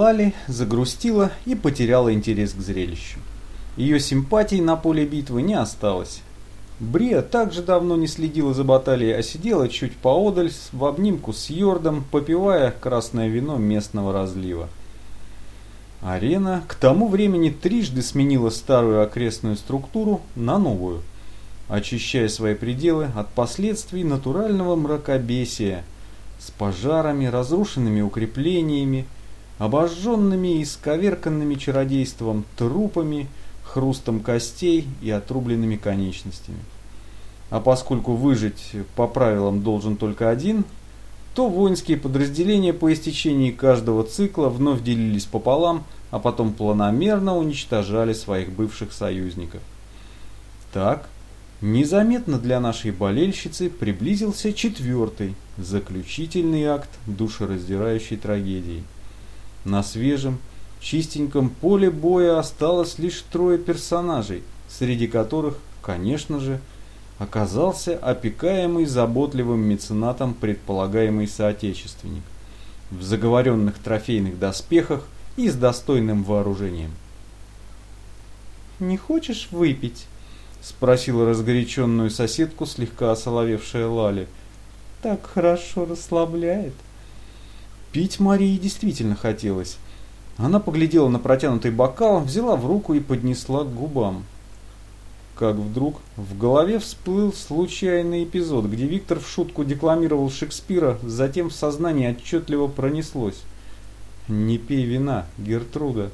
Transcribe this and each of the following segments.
Лали загрустила и потеряла интерес к зрелищу. Ее симпатий на поле битвы не осталось. Брия также давно не следила за баталией, а сидела чуть поодаль в обнимку с Йордом, попивая красное вино местного разлива. Арена к тому времени трижды сменила старую окрестную структуру на новую, очищая свои пределы от последствий натурального мракобесия с пожарами, разрушенными укреплениями, обожженными и сковерканными чародейством трупами, хрустом костей и отрубленными конечностями. А поскольку выжить по правилам должен только один, то воинские подразделения по истечении каждого цикла вновь делились пополам, а потом планомерно уничтожали своих бывших союзников. Так, незаметно для нашей болельщицы приблизился четвертый, заключительный акт душераздирающей трагедии. На свежем, чистеньком поле боя осталось лишь трое персонажей, среди которых, конечно же, оказался опекаемый заботливым меценатом предполагаемый соотечественник в заговоренных трофейных доспехах и с достойным вооружением. «Не хочешь выпить?» — спросила разгоряченную соседку слегка осоловевшая Лали. «Так хорошо расслабляет». Пить Марии действительно хотелось. Она поглядела на протянутый бокал, взяла в руку и поднесла к губам как вдруг в голове всплыл случайный эпизод, где Виктор в шутку декламировал Шекспира, затем в сознании отчетливо пронеслось. «Не пей вина, Гертруда».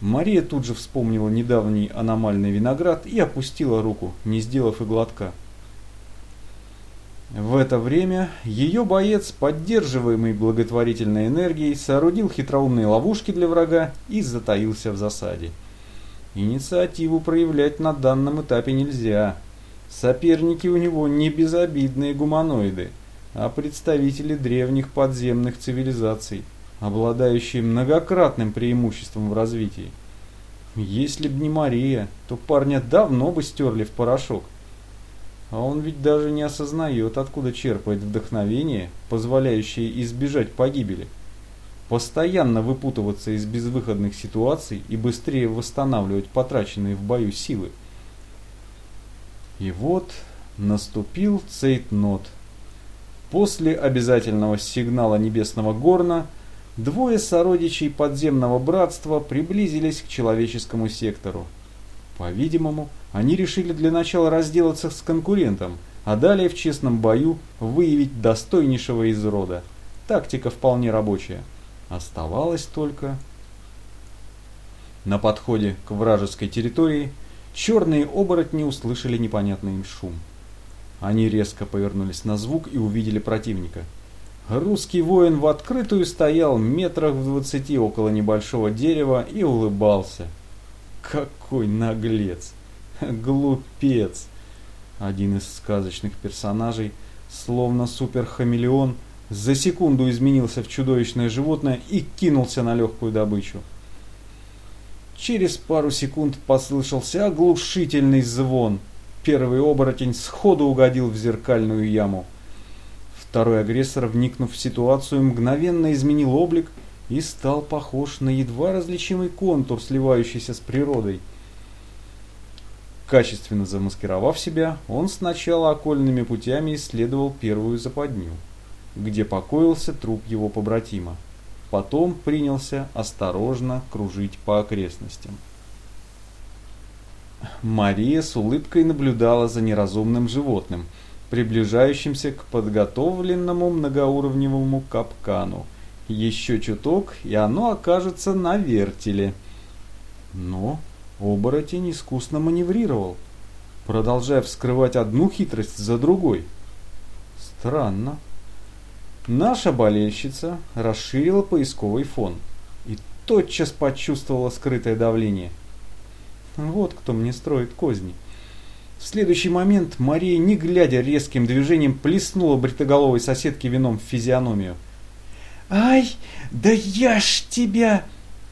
Мария тут же вспомнила недавний аномальный виноград и опустила руку, не сделав и глотка. В это время ее боец, поддерживаемый благотворительной энергией, соорудил хитроумные ловушки для врага и затаился в засаде. Инициативу проявлять на данном этапе нельзя. Соперники у него не безобидные гуманоиды, а представители древних подземных цивилизаций, обладающие многократным преимуществом в развитии. Если б не Мария, то парня давно бы стерли в порошок. А он ведь даже не осознает, откуда черпает вдохновение, позволяющее избежать погибели постоянно выпутываться из безвыходных ситуаций и быстрее восстанавливать потраченные в бою силы. И вот наступил цейтнот. После обязательного сигнала небесного горна двое сородичей подземного братства приблизились к человеческому сектору. По-видимому, они решили для начала разделаться с конкурентом, а далее в честном бою выявить достойнейшего из рода. Тактика вполне рабочая. Оставалось только... На подходе к вражеской территории черные оборотни услышали непонятный им шум. Они резко повернулись на звук и увидели противника. Русский воин в открытую стоял метрах в двадцати около небольшого дерева и улыбался. Какой наглец! Глупец! Один из сказочных персонажей, словно суперхамелеон, за секунду изменился в чудовищное животное и кинулся на легкую добычу. Через пару секунд послышался оглушительный звон. Первый оборотень сходу угодил в зеркальную яму. Второй агрессор, вникнув в ситуацию, мгновенно изменил облик и стал похож на едва различимый контур, сливающийся с природой. Качественно замаскировав себя, он сначала окольными путями исследовал первую западню где покоился труп его побратима. Потом принялся осторожно кружить по окрестностям. Мария с улыбкой наблюдала за неразумным животным, приближающимся к подготовленному многоуровневому капкану. Еще чуток, и оно окажется на вертеле. Но оборотень искусно маневрировал, продолжая вскрывать одну хитрость за другой. Странно. Наша болельщица расширила поисковый фон и тотчас почувствовала скрытое давление. Вот кто мне строит козни. В следующий момент Мария, не глядя резким движением, плеснула бритоголовой соседке вином в физиономию. «Ай, да я ж тебя!»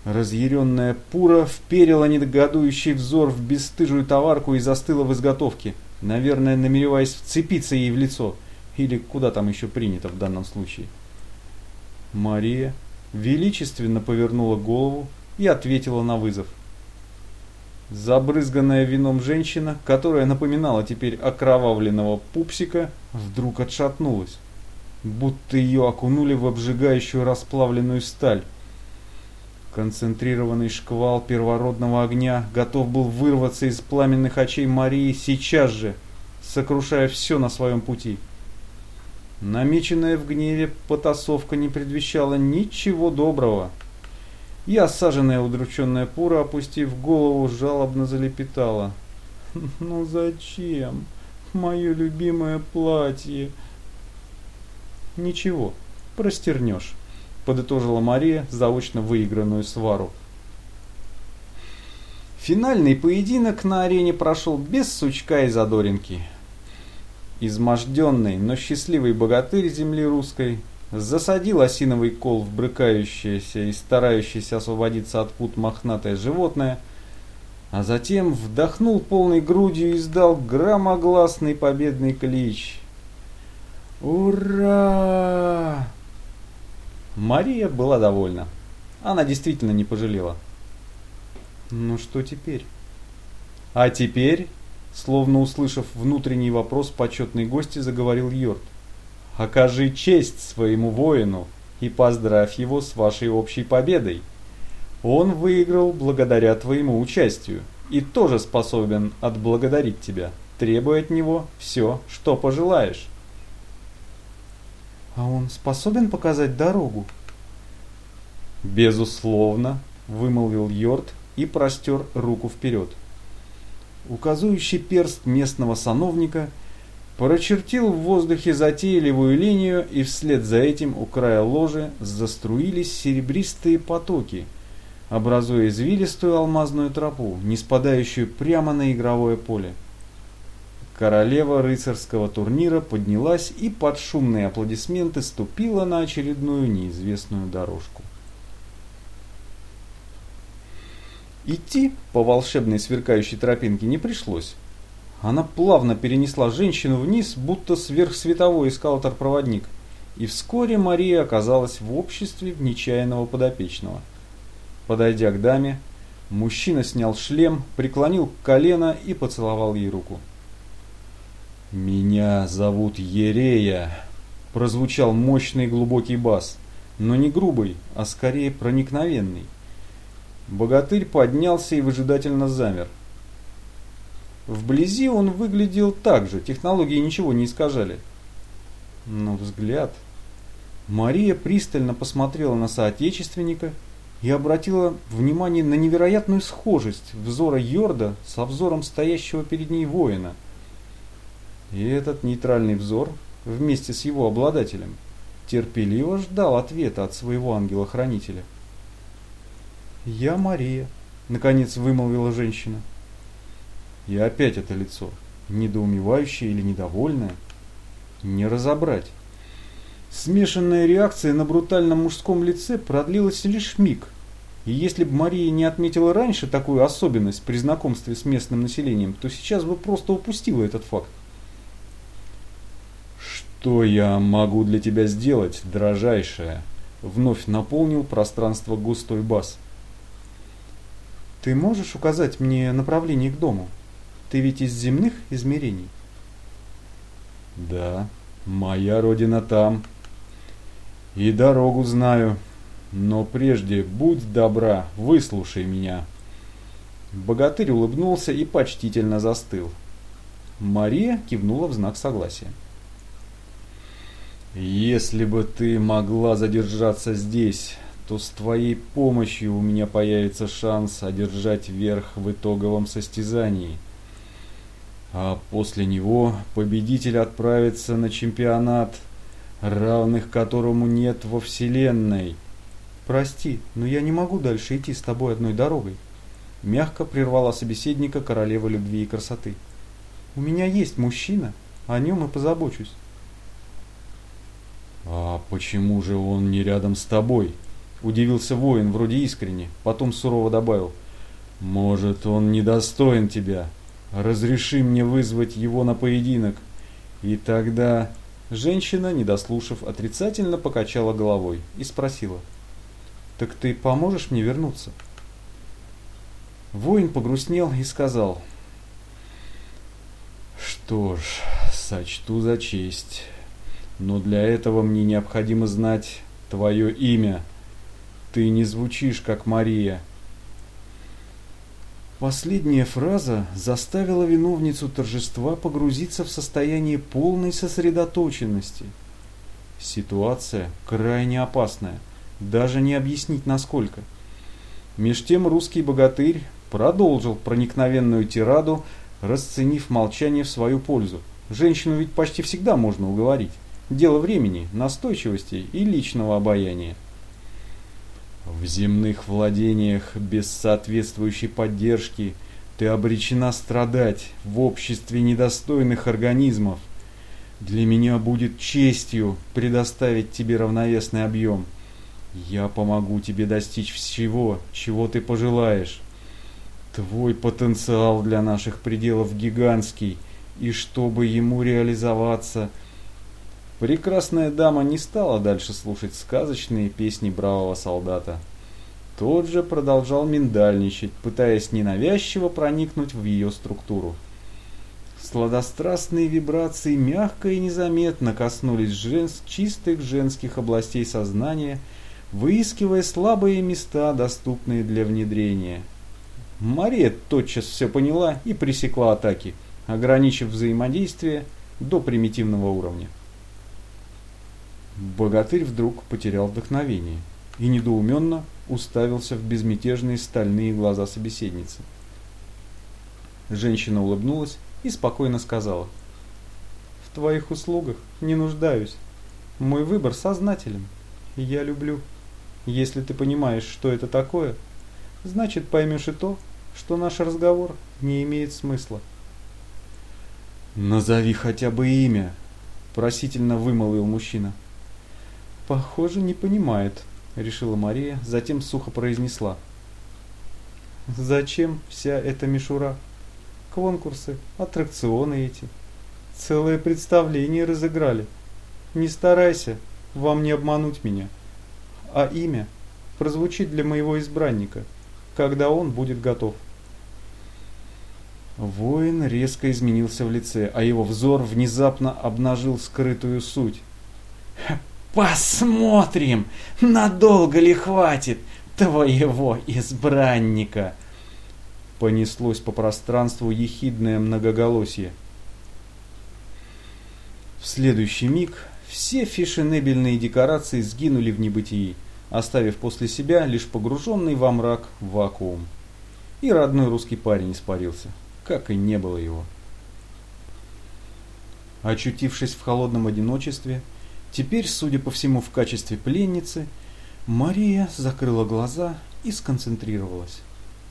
Разъяренная Пура вперила недогодующий взор в бесстыжую товарку и застыла в изготовке, наверное, намереваясь вцепиться ей в лицо – или куда там еще принято в данном случае. Мария, величественно повернула голову и ответила на вызов. Забрызганная вином женщина, которая напоминала теперь окровавленного пупсика, вдруг отшатнулась, будто ее окунули в обжигающую расплавленную сталь. Концентрированный шквал первородного огня готов был вырваться из пламенных очей Марии сейчас же, сокрушая все на своем пути. Намеченная в гневе потасовка не предвещала ничего доброго. И осаженная удрученная Пура, опустив голову, жалобно залепетала. «Ну зачем? Мое любимое платье!» «Ничего, простернешь», — подытожила Мария заочно выигранную свару. Финальный поединок на арене прошел без сучка и задоринки. Изможденный, но счастливый богатырь земли русской засадил осиновый кол в брыкающееся и старающееся освободиться от пут мохнатое животное, а затем вдохнул полной грудью и издал громогласный победный клич. «Ура!» Мария была довольна. Она действительно не пожалела. Ну что теперь? А теперь, словно услышав внутренний вопрос почетной гости, заговорил Йорд. Окажи честь своему воину и поздравь его с вашей общей победой. Он выиграл благодаря твоему участию и тоже способен отблагодарить тебя, требуя от него все, что пожелаешь. А он способен показать дорогу? Безусловно, вымолвил Йорд и простер руку вперед. Указующий перст местного сановника – прочертил в воздухе затейливую линию, и вслед за этим у края ложи заструились серебристые потоки, образуя извилистую алмазную тропу, не спадающую прямо на игровое поле. Королева рыцарского турнира поднялась и под шумные аплодисменты ступила на очередную неизвестную дорожку. Идти по волшебной сверкающей тропинке не пришлось. Она плавно перенесла женщину вниз, будто сверхсветовой эскалатор-проводник, и вскоре Мария оказалась в обществе нечаянного подопечного. Подойдя к даме, мужчина снял шлем, преклонил колено и поцеловал ей руку. «Меня зовут Ерея», – прозвучал мощный глубокий бас, но не грубый, а скорее проникновенный. Богатырь поднялся и выжидательно замер – Вблизи он выглядел так же, технологии ничего не искажали. Но взгляд... Мария пристально посмотрела на соотечественника и обратила внимание на невероятную схожесть взора Йорда со взором стоящего перед ней воина. И этот нейтральный взор, вместе с его обладателем, терпеливо ждал ответа от своего ангела-хранителя. «Я Мария», — наконец вымолвила женщина. И опять это лицо, недоумевающее или недовольное, не разобрать. Смешанная реакция на брутальном мужском лице продлилась лишь миг. И если бы Мария не отметила раньше такую особенность при знакомстве с местным населением, то сейчас бы просто упустила этот факт. «Что я могу для тебя сделать, дрожайшая?» Вновь наполнил пространство густой бас. «Ты можешь указать мне направление к дому?» Ты ведь из земных измерений? Да, моя родина там. И дорогу знаю. Но прежде будь добра, выслушай меня. Богатырь улыбнулся и почтительно застыл. Мария кивнула в знак согласия. «Если бы ты могла задержаться здесь, то с твоей помощью у меня появится шанс одержать верх в итоговом состязании», а после него победитель отправится на чемпионат, равных которому нет во Вселенной. «Прости, но я не могу дальше идти с тобой одной дорогой», – мягко прервала собеседника королева любви и красоты. «У меня есть мужчина, о нем и позабочусь». «А почему же он не рядом с тобой?» – удивился воин вроде искренне, потом сурово добавил. «Может, он недостоин тебя?» разреши мне вызвать его на поединок. И тогда женщина, не дослушав, отрицательно покачала головой и спросила. Так ты поможешь мне вернуться? Воин погрустнел и сказал. Что ж, сочту за честь. Но для этого мне необходимо знать твое имя. Ты не звучишь, как Мария. Последняя фраза заставила виновницу торжества погрузиться в состояние полной сосредоточенности. Ситуация крайне опасная, даже не объяснить насколько. Меж тем русский богатырь продолжил проникновенную тираду, расценив молчание в свою пользу. Женщину ведь почти всегда можно уговорить. Дело времени, настойчивости и личного обаяния. В земных владениях без соответствующей поддержки ты обречена страдать в обществе недостойных организмов. Для меня будет честью предоставить тебе равновесный объем. Я помогу тебе достичь всего, чего ты пожелаешь. Твой потенциал для наших пределов гигантский, и чтобы ему реализоваться – Прекрасная дама не стала дальше слушать сказочные песни бравого солдата. Тот же продолжал миндальничать, пытаясь ненавязчиво проникнуть в ее структуру. Сладострастные вибрации мягко и незаметно коснулись женс чистых женских областей сознания, выискивая слабые места, доступные для внедрения. Мария тотчас все поняла и пресекла атаки, ограничив взаимодействие до примитивного уровня. Богатырь вдруг потерял вдохновение и недоуменно уставился в безмятежные стальные глаза собеседницы. Женщина улыбнулась и спокойно сказала. «В твоих услугах не нуждаюсь. Мой выбор сознателен. Я люблю. Если ты понимаешь, что это такое, значит поймешь и то, что наш разговор не имеет смысла». «Назови хотя бы имя», – просительно вымолвил мужчина. Похоже, не понимает, решила Мария, затем сухо произнесла. Зачем вся эта мишура? Конкурсы, аттракционы эти. Целое представление разыграли. Не старайся, вам не обмануть меня. А имя прозвучит для моего избранника, когда он будет готов. Воин резко изменился в лице, а его взор внезапно обнажил скрытую суть. Посмотрим, надолго ли хватит твоего избранника. Понеслось по пространству ехидное многоголосие. В следующий миг все фешенебельные декорации сгинули в небытии, оставив после себя лишь погруженный во мрак вакуум. И родной русский парень испарился, как и не было его. Очутившись в холодном одиночестве, Теперь, судя по всему, в качестве пленницы, Мария закрыла глаза и сконцентрировалась.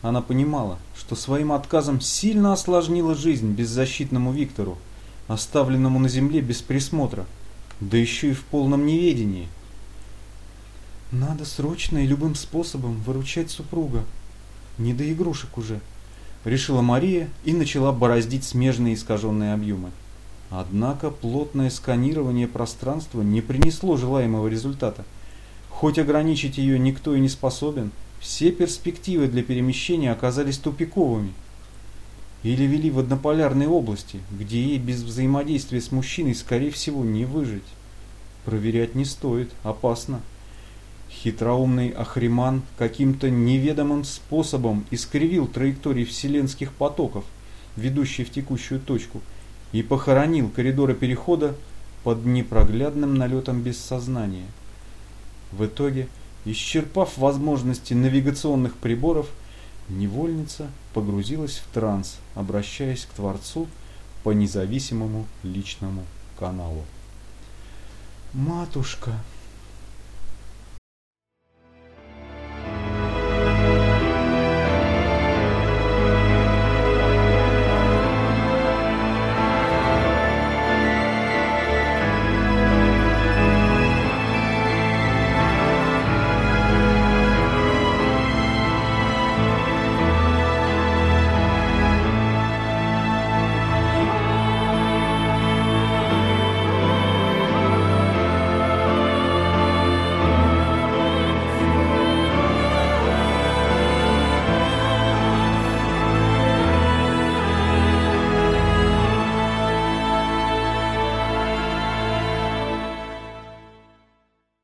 Она понимала, что своим отказом сильно осложнила жизнь беззащитному Виктору, оставленному на земле без присмотра, да еще и в полном неведении. Надо срочно и любым способом выручать супруга. Не до игрушек уже, решила Мария и начала бороздить смежные искаженные объемы. Однако плотное сканирование пространства не принесло желаемого результата. Хоть ограничить ее никто и не способен, все перспективы для перемещения оказались тупиковыми. Или вели в однополярной области, где ей без взаимодействия с мужчиной скорее всего не выжить. Проверять не стоит, опасно. Хитроумный Ахриман каким-то неведомым способом искривил траектории вселенских потоков, ведущие в текущую точку – и похоронил коридоры перехода под непроглядным налетом бессознания. В итоге, исчерпав возможности навигационных приборов, невольница погрузилась в транс, обращаясь к Творцу по независимому личному каналу. «Матушка!»